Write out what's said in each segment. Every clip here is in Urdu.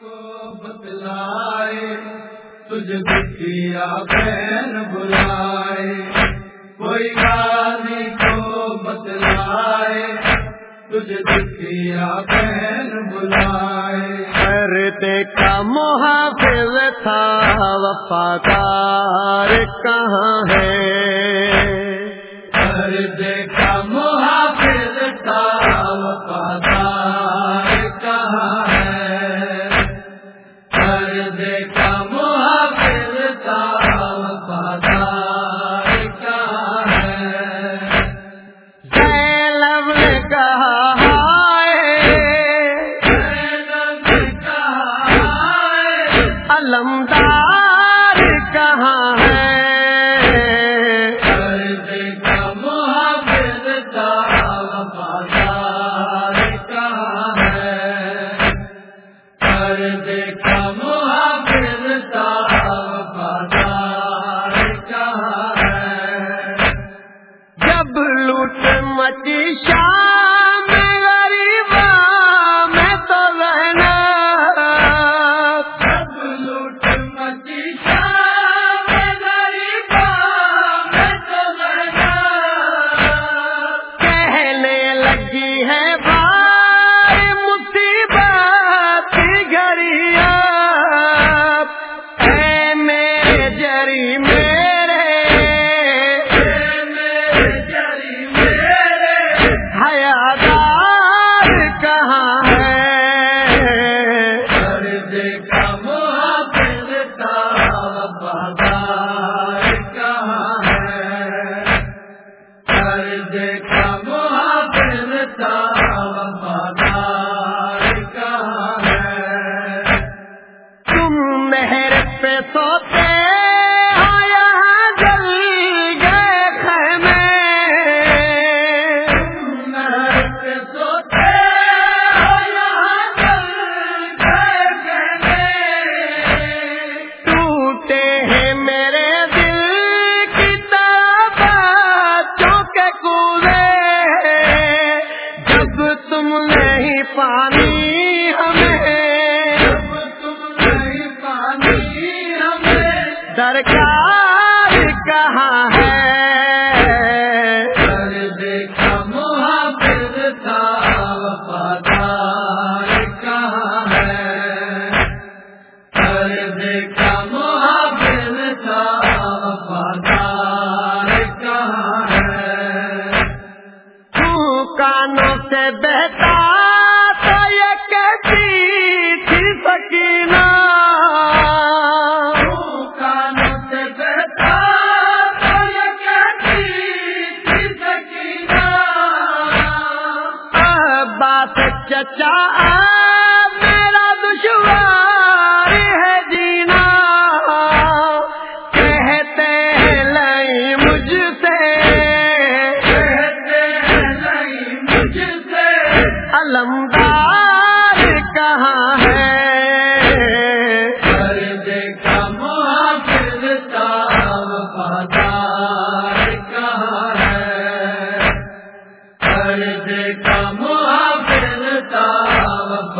کو بتلائے تجھ دیا بہن بلائے کوئی غازی کو بتلائے تجھ کیا بہن بلائے۔ کرتے کا محافظ تھا وفادار کہاں ہے؟ کرتے کا محافظ تھا وفادار پانی ہمیں۔ کہاں ہے؟ اچھا چچا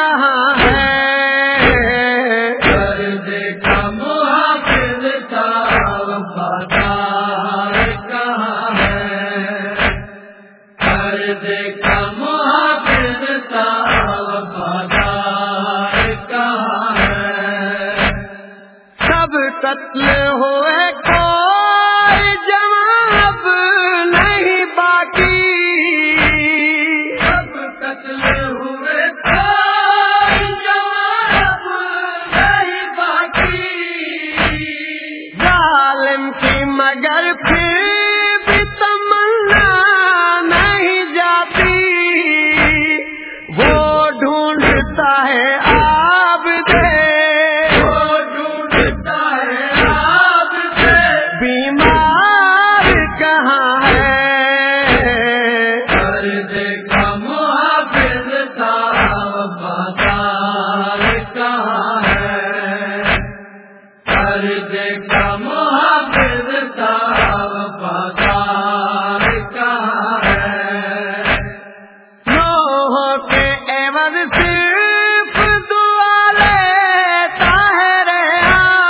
کہاں ہے۔ فرد کا کہاں ہے؟ فرد عالم کی مگر پھر عوض صرف دعا لیتا ہے ریحان۔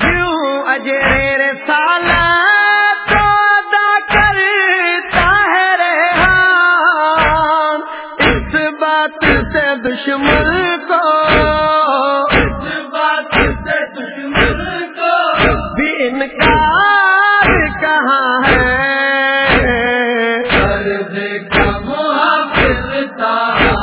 کیوں دیکھا محافظ تارا